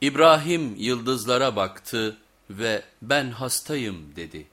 İbrahim yıldızlara baktı ve ben hastayım dedi.